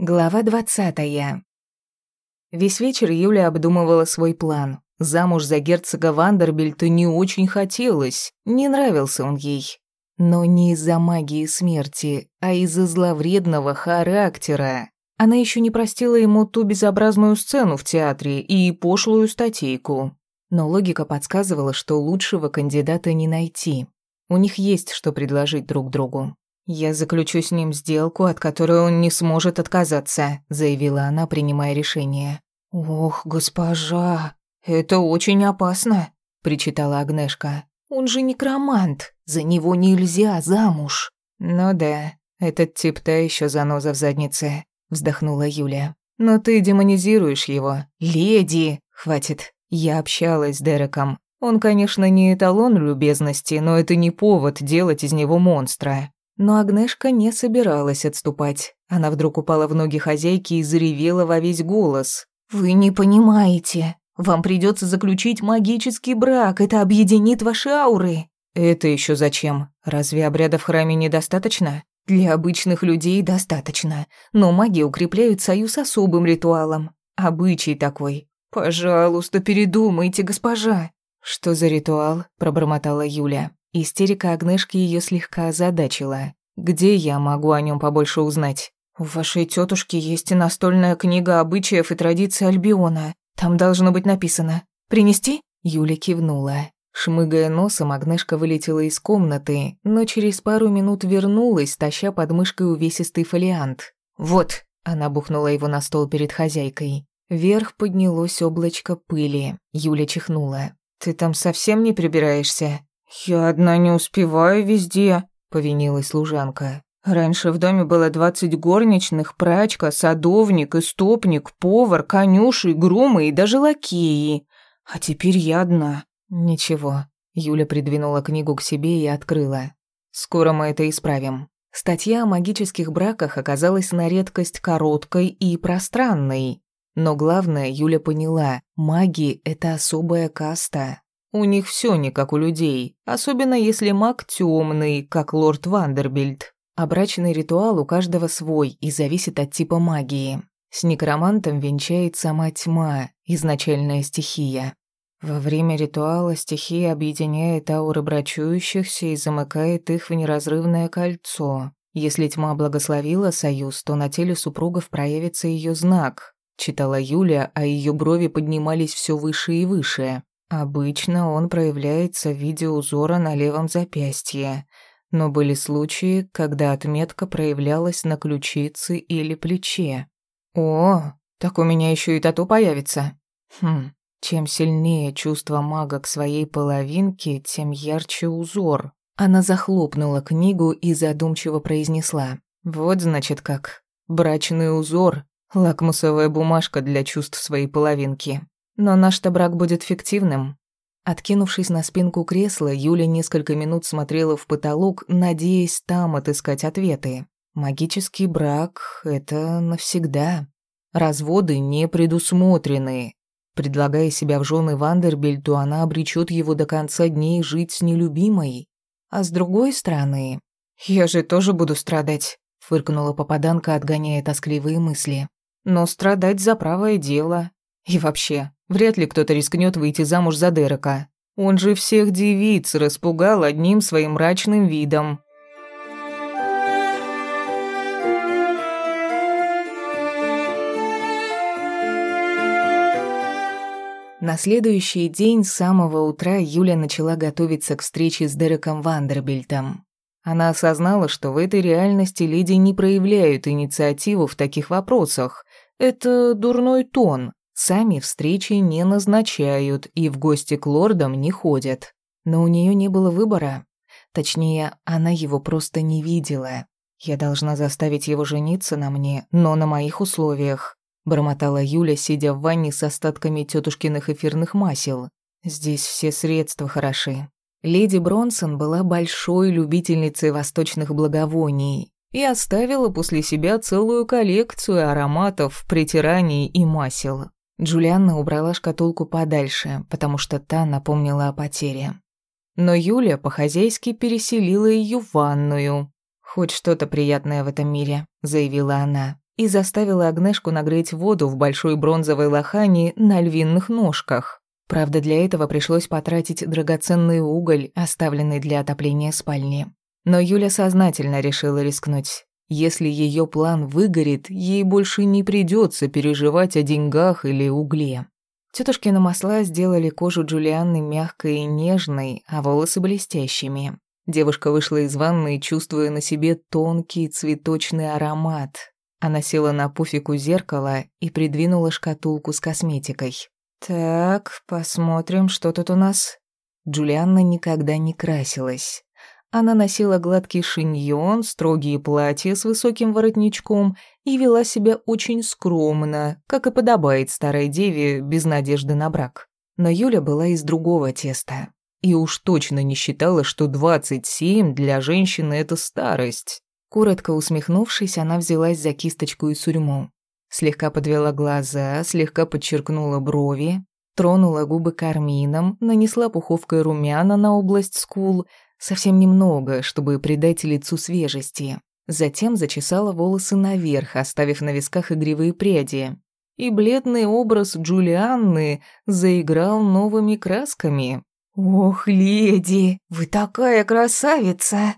Глава двадцатая. Весь вечер Юля обдумывала свой план. Замуж за герцога Вандербильта не очень хотелось, не нравился он ей. Но не из-за магии смерти, а из-за зловредного характера. Она еще не простила ему ту безобразную сцену в театре и пошлую статейку. Но логика подсказывала, что лучшего кандидата не найти. У них есть что предложить друг другу. «Я заключу с ним сделку, от которой он не сможет отказаться», заявила она, принимая решение. «Ох, госпожа, это очень опасно», причитала Агнешка. «Он же некромант, за него нельзя замуж». «Ну да, этот тип та еще заноза в заднице», вздохнула Юля. «Но ты демонизируешь его. Леди!» «Хватит. Я общалась с Дереком. Он, конечно, не эталон любезности, но это не повод делать из него монстра. Но Агнешка не собиралась отступать. Она вдруг упала в ноги хозяйки и заревела во весь голос. «Вы не понимаете. Вам придется заключить магический брак. Это объединит ваши ауры». «Это еще зачем? Разве обряда в храме недостаточно?» «Для обычных людей достаточно. Но маги укрепляют союз особым ритуалом. Обычай такой. Пожалуйста, передумайте, госпожа». «Что за ритуал?» – пробормотала Юля. Истерика Агнешки ее слегка озадачила. «Где я могу о нем побольше узнать?» «У вашей тетушки есть и настольная книга обычаев и традиций Альбиона. Там должно быть написано. Принести?» Юля кивнула. Шмыгая носом, Агнешка вылетела из комнаты, но через пару минут вернулась, таща под мышкой увесистый фолиант. «Вот!» – она бухнула его на стол перед хозяйкой. Вверх поднялось облачко пыли. Юля чихнула. «Ты там совсем не прибираешься?» «Я одна не успеваю везде», — повинилась служанка. «Раньше в доме было двадцать горничных, прачка, садовник, истопник, повар, конюши, грумы и даже лакеи. А теперь я одна». «Ничего». Юля придвинула книгу к себе и открыла. «Скоро мы это исправим». Статья о магических браках оказалась на редкость короткой и пространной. Но главное, Юля поняла, маги – это особая каста. У них все не как у людей, особенно если маг темный, как лорд Вандербильд. А брачный ритуал у каждого свой и зависит от типа магии. С некромантом венчает сама тьма, изначальная стихия. Во время ритуала стихия объединяет ауры брачующихся и замыкает их в неразрывное кольцо. Если тьма благословила союз, то на теле супругов проявится ее знак, читала Юля, а ее брови поднимались все выше и выше. Обычно он проявляется в виде узора на левом запястье, но были случаи, когда отметка проявлялась на ключице или плече. О, так у меня еще и тату появится. Хм, чем сильнее чувство мага к своей половинке, тем ярче узор. Она захлопнула книгу и задумчиво произнесла: "Вот значит как. Брачный узор лакмусовая бумажка для чувств своей половинки. Но наш-то брак будет фиктивным. Откинувшись на спинку кресла, Юля несколько минут смотрела в потолок, надеясь там отыскать ответы. Магический брак — это навсегда. Разводы не предусмотрены. Предлагая себя в жены Вандербильту, она обречет его до конца дней жить с нелюбимой. А с другой стороны... «Я же тоже буду страдать», — фыркнула попаданка, отгоняя тоскливые мысли. «Но страдать за правое дело. И вообще, Вряд ли кто-то рискнет выйти замуж за Дерека. Он же всех девиц распугал одним своим мрачным видом. На следующий день с самого утра Юля начала готовиться к встрече с Дереком Вандербильтом. Она осознала, что в этой реальности леди не проявляют инициативу в таких вопросах. Это дурной тон. Сами встречи не назначают и в гости к лордам не ходят. Но у нее не было выбора. Точнее, она его просто не видела. Я должна заставить его жениться на мне, но на моих условиях. Бормотала Юля, сидя в ванне с остатками тетушкиных эфирных масел. Здесь все средства хороши. Леди Бронсон была большой любительницей восточных благовоний и оставила после себя целую коллекцию ароматов, притираний и масел. Джулианна убрала шкатулку подальше, потому что та напомнила о потере. Но Юля по-хозяйски переселила ее в ванную. «Хоть что-то приятное в этом мире», — заявила она. и заставила Агнешку нагреть воду в большой бронзовой лохани на львиных ножках. Правда, для этого пришлось потратить драгоценный уголь, оставленный для отопления спальни. Но Юля сознательно решила рискнуть. Если ее план выгорит, ей больше не придется переживать о деньгах или угле. Тетушкины масла сделали кожу Джулианны мягкой и нежной, а волосы блестящими. Девушка вышла из ванны, чувствуя на себе тонкий цветочный аромат. Она села на пуфик у зеркала и придвинула шкатулку с косметикой. «Так, посмотрим, что тут у нас». Джулианна никогда не красилась. Она носила гладкий шиньон, строгие платья с высоким воротничком и вела себя очень скромно, как и подобает старой деве без надежды на брак. Но Юля была из другого теста. И уж точно не считала, что 27 для женщины – это старость. Коротко усмехнувшись, она взялась за кисточку и сурьму. Слегка подвела глаза, слегка подчеркнула брови, тронула губы кармином, нанесла пуховкой румяна на область скул, совсем немного, чтобы придать лицу свежести. Затем зачесала волосы наверх, оставив на висках игривые пряди. И бледный образ Джулианны заиграл новыми красками. «Ох, леди, вы такая красавица!»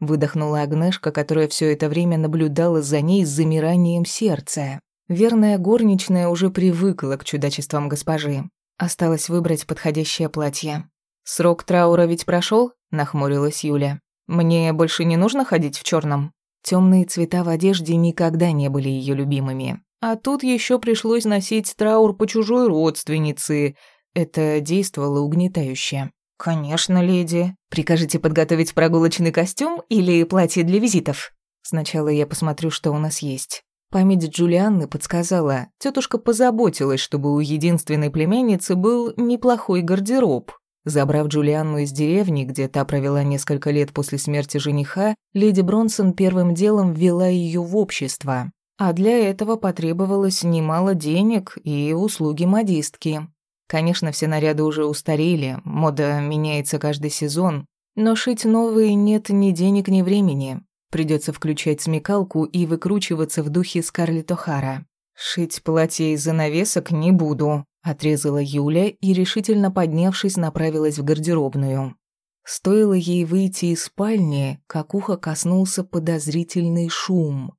Выдохнула Агнешка, которая все это время наблюдала за ней с замиранием сердца. Верная горничная уже привыкла к чудачествам госпожи. Осталось выбрать подходящее платье. «Срок траура ведь прошел? Нахмурилась Юля. «Мне больше не нужно ходить в черном. Темные цвета в одежде никогда не были ее любимыми. А тут еще пришлось носить траур по чужой родственнице. Это действовало угнетающе. «Конечно, леди. Прикажете подготовить прогулочный костюм или платье для визитов?» «Сначала я посмотрю, что у нас есть». Память Джулианны подсказала, тетушка позаботилась, чтобы у единственной племянницы был неплохой гардероб. Забрав Джулианну из деревни, где та провела несколько лет после смерти жениха, леди Бронсон первым делом ввела ее в общество. А для этого потребовалось немало денег и услуги модистки. Конечно, все наряды уже устарели, мода меняется каждый сезон, но шить новые нет ни денег, ни времени. Придется включать смекалку и выкручиваться в духе Скарлетт О'Хара. «Шить платье из занавесок не буду», — отрезала Юля и, решительно поднявшись, направилась в гардеробную. Стоило ей выйти из спальни, как ухо коснулся подозрительный шум.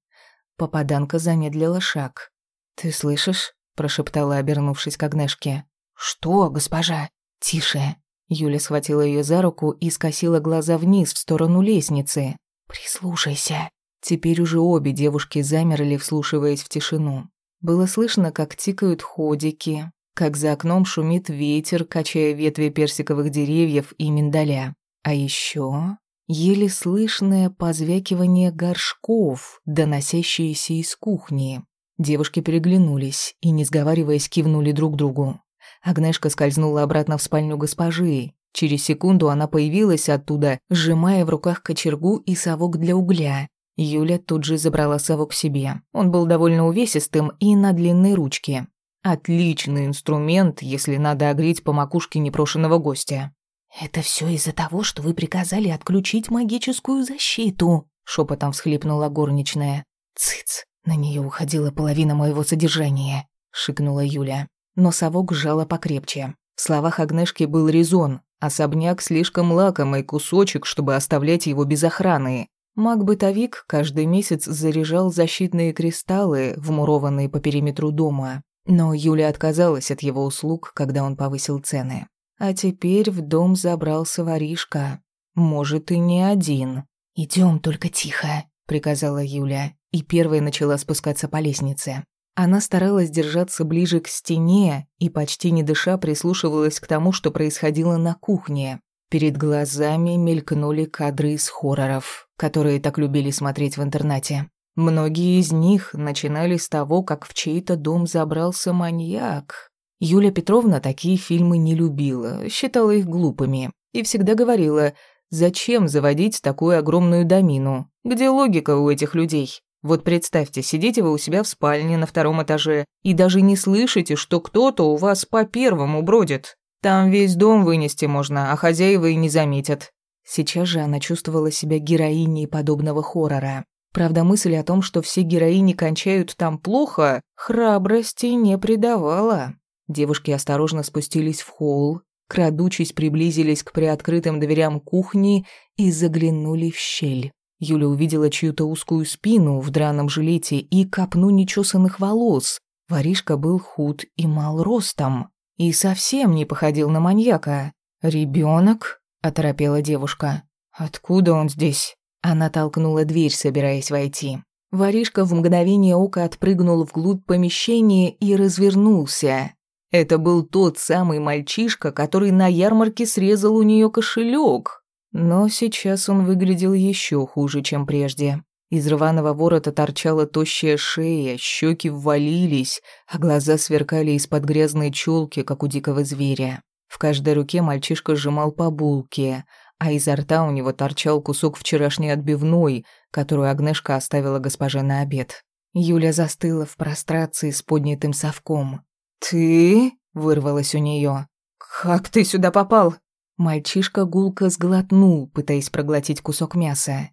Попаданка замедлила шаг. «Ты слышишь?» – прошептала, обернувшись к Агнешке. «Что, госпожа?» «Тише». Юля схватила ее за руку и скосила глаза вниз в сторону лестницы. «Прислушайся». Теперь уже обе девушки замерли, вслушиваясь в тишину. Было слышно, как тикают ходики, как за окном шумит ветер, качая ветви персиковых деревьев и миндаля. А еще еле слышное позвякивание горшков, доносящиеся из кухни. Девушки переглянулись и, не сговариваясь, кивнули друг другу. Агнешка скользнула обратно в спальню госпожи. Через секунду она появилась оттуда, сжимая в руках кочергу и совок для угля. Юля тут же забрала совок себе. Он был довольно увесистым и на длинной ручке. Отличный инструмент, если надо огреть по макушке непрошенного гостя. «Это все из-за того, что вы приказали отключить магическую защиту», — шепотом всхлипнула горничная. «Цыц, на нее уходила половина моего содержания», — шикнула Юля но совок сжала покрепче. В словах Агнешки был резон. Особняк слишком лакомый кусочек, чтобы оставлять его без охраны. Маг-бытовик каждый месяц заряжал защитные кристаллы, вмурованные по периметру дома. Но Юля отказалась от его услуг, когда он повысил цены. А теперь в дом забрался воришка. Может, и не один. Идем только тихо», — приказала Юля, и первая начала спускаться по лестнице. Она старалась держаться ближе к стене и, почти не дыша, прислушивалась к тому, что происходило на кухне. Перед глазами мелькнули кадры из хорроров, которые так любили смотреть в интернете. Многие из них начинали с того, как в чей-то дом забрался маньяк. Юля Петровна такие фильмы не любила, считала их глупыми и всегда говорила, зачем заводить такую огромную домину, где логика у этих людей. Вот представьте, сидите вы у себя в спальне на втором этаже и даже не слышите, что кто-то у вас по первому бродит. Там весь дом вынести можно, а хозяева и не заметят. Сейчас же она чувствовала себя героиней подобного хоррора. Правда, мысль о том, что все героини кончают там плохо, храбрости не придавала. Девушки осторожно спустились в холл, крадучись приблизились к приоткрытым дверям кухни и заглянули в щель. Юля увидела чью-то узкую спину в драном жилете и копну нечесанных волос. Воришка был худ и мал ростом. И совсем не походил на маньяка. «Ребенок?» – оторопела девушка. «Откуда он здесь?» Она толкнула дверь, собираясь войти. Воришка в мгновение ока отпрыгнул вглубь помещения и развернулся. Это был тот самый мальчишка, который на ярмарке срезал у нее кошелек. Но сейчас он выглядел еще хуже, чем прежде. Из рваного ворота торчала тощая шея, щеки ввалились, а глаза сверкали из-под грязной челки, как у дикого зверя. В каждой руке мальчишка сжимал по булке, а изо рта у него торчал кусок вчерашней отбивной, которую Агнешка оставила госпоже на обед. Юля застыла в прострации с поднятым совком. «Ты?» — вырвалось у нее. «Как ты сюда попал?» Мальчишка гулко сглотнул, пытаясь проглотить кусок мяса.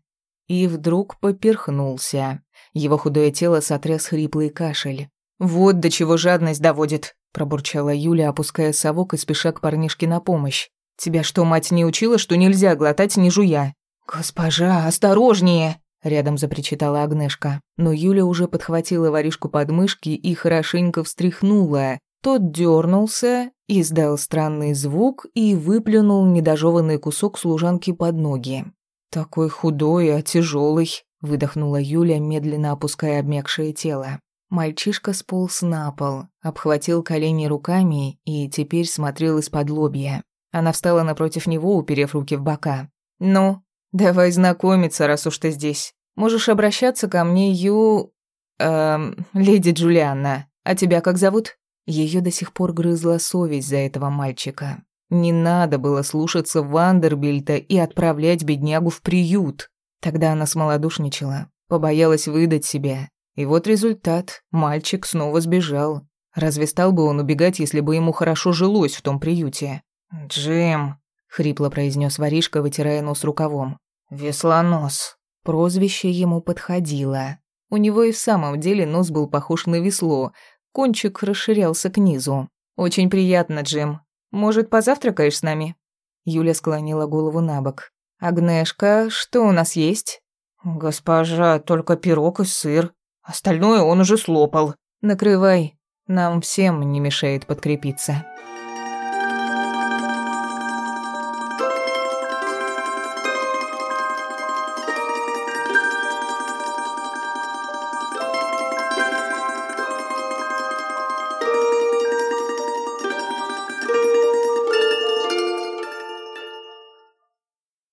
И вдруг поперхнулся. Его худое тело сотряс хриплый кашель. «Вот до чего жадность доводит», — пробурчала Юля, опуская совок и спеша к парнишке на помощь. «Тебя что, мать не учила, что нельзя глотать, не жуя?» «Госпожа, осторожнее!» — рядом запричитала Агнешка. Но Юля уже подхватила воришку под мышки и хорошенько встряхнула. Тот дернулся, издал странный звук и выплюнул недожеванный кусок служанки под ноги. «Такой худой, а тяжелый, выдохнула Юля, медленно опуская обмякшее тело. Мальчишка сполз на пол, обхватил колени руками и теперь смотрел из-под лобья. Она встала напротив него, уперев руки в бока. «Ну, давай знакомиться, раз уж ты здесь. Можешь обращаться ко мне, Ю... Эм, леди Джулианна. А тебя как зовут?» Ее до сих пор грызла совесть за этого мальчика. Не надо было слушаться Вандербильта и отправлять беднягу в приют. Тогда она смолодушничала, побоялась выдать себя. И вот результат. Мальчик снова сбежал. Разве стал бы он убегать, если бы ему хорошо жилось в том приюте? «Джим», — хрипло произнес воришка, вытирая нос рукавом. «Веслонос». Прозвище ему подходило. У него и в самом деле нос был похож на весло, кончик расширялся к низу. «Очень приятно, Джим. Может, позавтракаешь с нами?» Юля склонила голову на бок. «Агнешка, что у нас есть?» «Госпожа, только пирог и сыр. Остальное он уже слопал». «Накрывай. Нам всем не мешает подкрепиться».